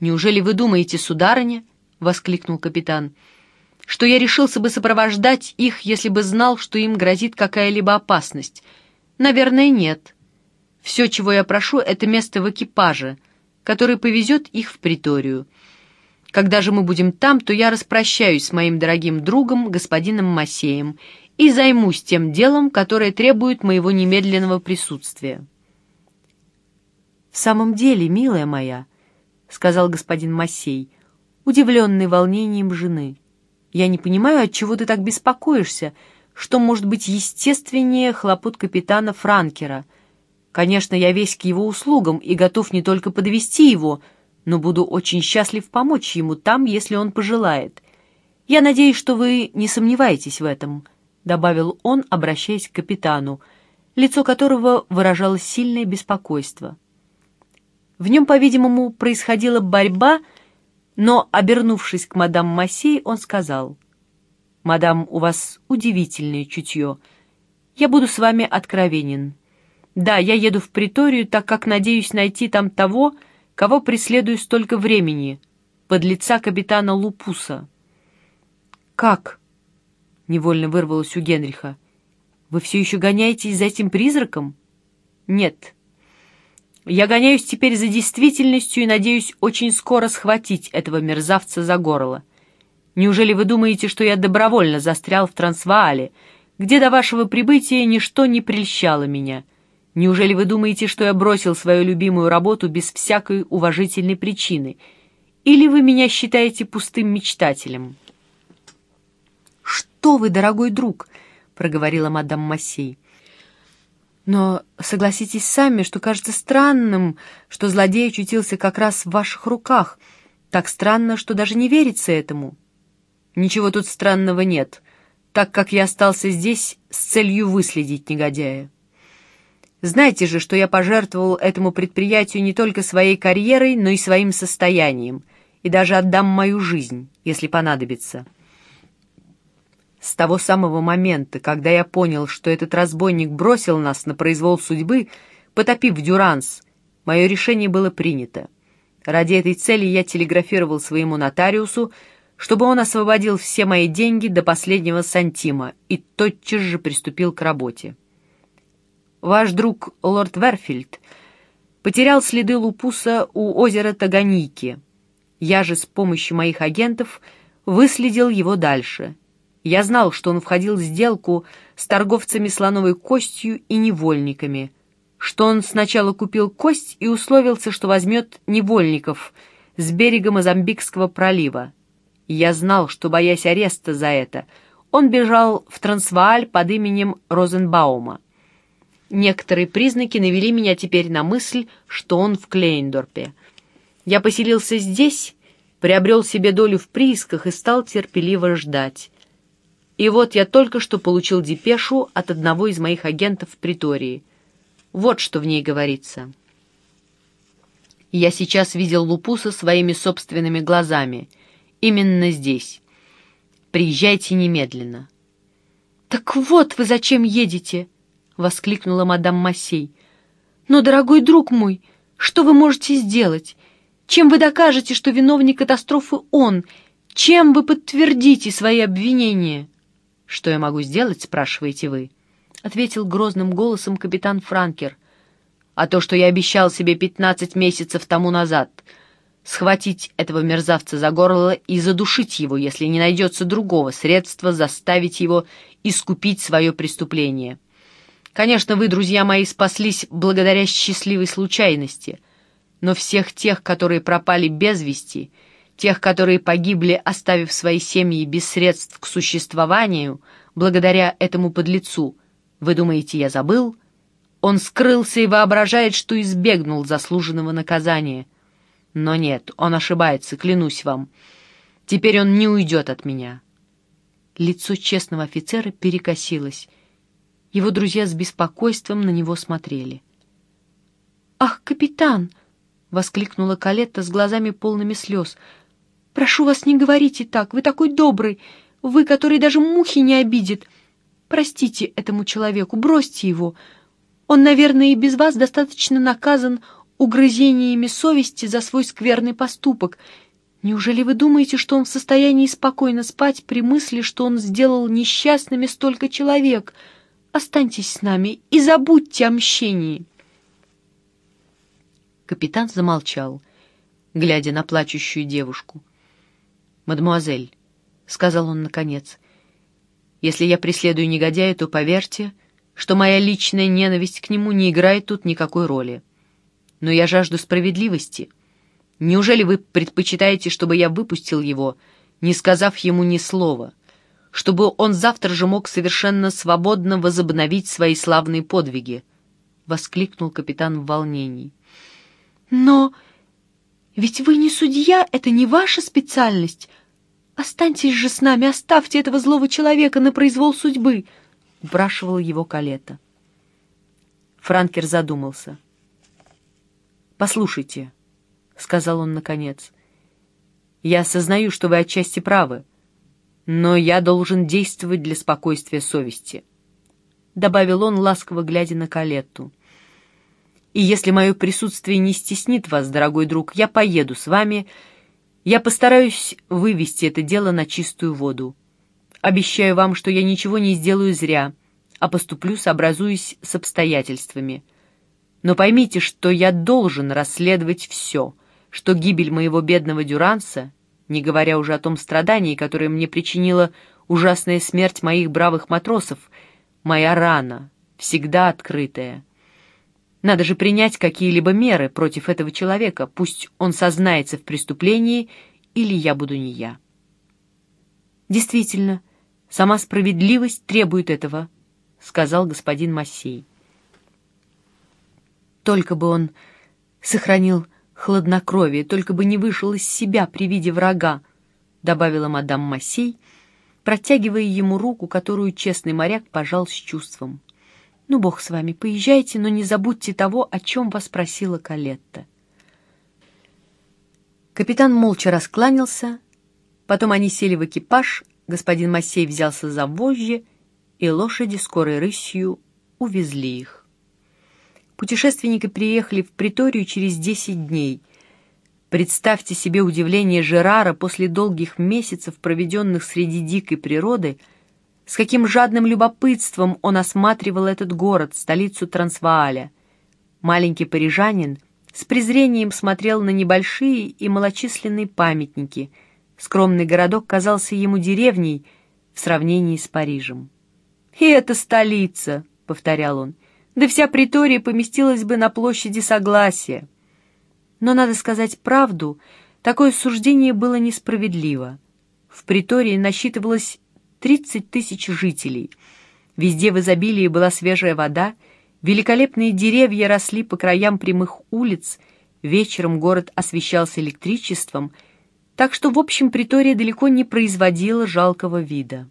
«Неужели вы думаете, сударыня?» — воскликнул капитан. «Что я решился бы сопровождать их, если бы знал, что им грозит какая-либо опасность? Наверное, нет. Все, чего я прошу, это место в экипаже, который повезет их в приторию. Когда же мы будем там, то я распрощаюсь с моим дорогим другом, господином Массеем, и займусь тем делом, которое требует моего немедленного присутствия». «В самом деле, милая моя», — сказал господин Массей, удивленный волнением жены, «я не понимаю, от чего ты так беспокоишься, что может быть естественнее хлопот капитана Франкера. Конечно, я весь к его услугам и готов не только подвести его, но буду очень счастлив помочь ему там, если он пожелает. Я надеюсь, что вы не сомневаетесь в этом», — добавил он, обращаясь к капитану, лицо которого выражало сильное беспокойство. В нем, по-видимому, происходила борьба, но, обернувшись к мадам Массей, он сказал, «Мадам, у вас удивительное чутье. Я буду с вами откровенен. Да, я еду в приторию, так как надеюсь найти там того, кого преследую столько времени, под лица капитана Лупуса». «Как?» — невольно вырвалось у Генриха. «Вы все еще гоняетесь за этим призраком?» «Нет». Я гоняюсь теперь за действительностью и надеюсь очень скоро схватить этого мерзавца за горло. Неужели вы думаете, что я добровольно застрял в Трансваале, где до вашего прибытия ничто не прельщало меня? Неужели вы думаете, что я бросил свою любимую работу без всякой уважительной причины? Или вы меня считаете пустым мечтателем?» «Что вы, дорогой друг!» — проговорила мадам Массей. Но согласитесь сами, что кажется странным, что злодей очутился как раз в ваших руках. Так странно, что даже не верится этому. Ничего тут странного нет, так как я остался здесь с целью выследить негодяя. Знаете же, что я пожертвовал этому предприятию не только своей карьерой, но и своим состоянием, и даже отдам мою жизнь, если понадобится». С того самого момента, когда я понял, что этот разбойник бросил нас на произвол судьбы, потопив Дюранс, мое решение было принято. Ради этой цели я телеграфировал своему нотариусу, чтобы он освободил все мои деньги до последнего сантима и тотчас же приступил к работе. Ваш друг лорд Верфильд потерял следы Лупуса у озера Таганики. Я же с помощью моих агентов выследил его дальше — я знал, что он входил в сделку с торговцами слоновой костью и невольниками, что он сначала купил кость и условился, что возьмет невольников с берега Мозамбикского пролива. Я знал, что, боясь ареста за это, он бежал в Трансвааль под именем Розенбаума. Некоторые признаки навели меня теперь на мысль, что он в Клейндорпе. Я поселился здесь, приобрел себе долю в приисках и стал терпеливо ждать. И вот я только что получил депешу от одного из моих агентов в Притории. Вот что в ней говорится. Я сейчас видел Лупуса своими собственными глазами. Именно здесь. Приезжайте немедленно. «Так вот вы зачем едете!» — воскликнула мадам Массей. «Но, дорогой друг мой, что вы можете сделать? Чем вы докажете, что виновник катастрофы он? Чем вы подтвердите свои обвинения?» «Что я могу сделать?» — спрашиваете вы. Ответил грозным голосом капитан Франкер. «А то, что я обещал себе пятнадцать месяцев тому назад. Схватить этого мерзавца за горло и задушить его, если не найдется другого средства заставить его искупить свое преступление. Конечно, вы, друзья мои, спаслись благодаря счастливой случайности, но всех тех, которые пропали без вести — тех, которые погибли, оставив свои семьи без средств к существованию, благодаря этому подлецу. Вы думаете, я забыл? Он скрылся и воображает, что избегнул заслуженного наказания. Но нет, он ошибается, клянусь вам. Теперь он не уйдет от меня. Лицо честного офицера перекосилось. Его друзья с беспокойством на него смотрели. «Ах, капитан!» — воскликнула Калетта с глазами полными слез — Прошу вас, не говорите так, вы такой добрый, вы, который даже мухи не обидит. Простите этому человеку, бросьте его. Он, наверное, и без вас достаточно наказан угрызениями совести за свой скверный поступок. Неужели вы думаете, что он в состоянии спокойно спать при мысли, что он сделал несчастными столько человек? Останьтесь с нами и забудьте о мщении. Капитан замолчал, глядя на плачущую девушку. «Мадемуазель», — сказал он наконец, — «если я преследую негодяя, то поверьте, что моя личная ненависть к нему не играет тут никакой роли. Но я жажду справедливости. Неужели вы предпочитаете, чтобы я выпустил его, не сказав ему ни слова, чтобы он завтра же мог совершенно свободно возобновить свои славные подвиги?» — воскликнул капитан в волнении. Но ведь вы не судья, это не ваша специальность. Останьтесь же с нами, оставьте этого злого человека на произвол судьбы, — упрашивала его Калета. Франкер задумался. «Послушайте», — сказал он наконец, — «я осознаю, что вы отчасти правы, но я должен действовать для спокойствия совести», — добавил он, ласково глядя на Калетту. И если мое присутствие не стеснит вас, дорогой друг, я поеду с вами. Я постараюсь вывести это дело на чистую воду. Обещаю вам, что я ничего не сделаю зря, а поступлю, сообразуясь с обстоятельствами. Но поймите, что я должен расследовать все, что гибель моего бедного Дюранса, не говоря уже о том страдании, которое мне причинила ужасная смерть моих бравых матросов, моя рана, всегда открытая — надо же принять какие-либо меры против этого человека, пусть он сознается в преступлении, или я буду не я. Действительно, сама справедливость требует этого, сказал господин Массей. Только бы он сохранил хладнокровие, только бы не вышел из себя при виде врага, добавила мадам Массей, протягивая ему руку, которую честный моряк пожал с чувством. Ну, бог с вами, поезжайте, но не забудьте того, о чем вас просила Калетта. Капитан молча раскланялся, потом они сели в экипаж, господин Массей взялся за вожжи, и лошади скорой рысью увезли их. Путешественники приехали в приторию через десять дней. Представьте себе удивление Жерара после долгих месяцев, проведенных среди дикой природы, с каким жадным любопытством он осматривал этот город, столицу Трансвааля. Маленький парижанин с презрением смотрел на небольшие и малочисленные памятники. Скромный городок казался ему деревней в сравнении с Парижем. «И это столица!» — повторял он. «Да вся притория поместилась бы на площади Согласия». Но, надо сказать правду, такое суждение было несправедливо. В притории насчитывалось 30 тысяч жителей. Везде в изобилии была свежая вода, великолепные деревья росли по краям прямых улиц, вечером город освещался электричеством, так что, в общем, Притория далеко не производила жалкого вида.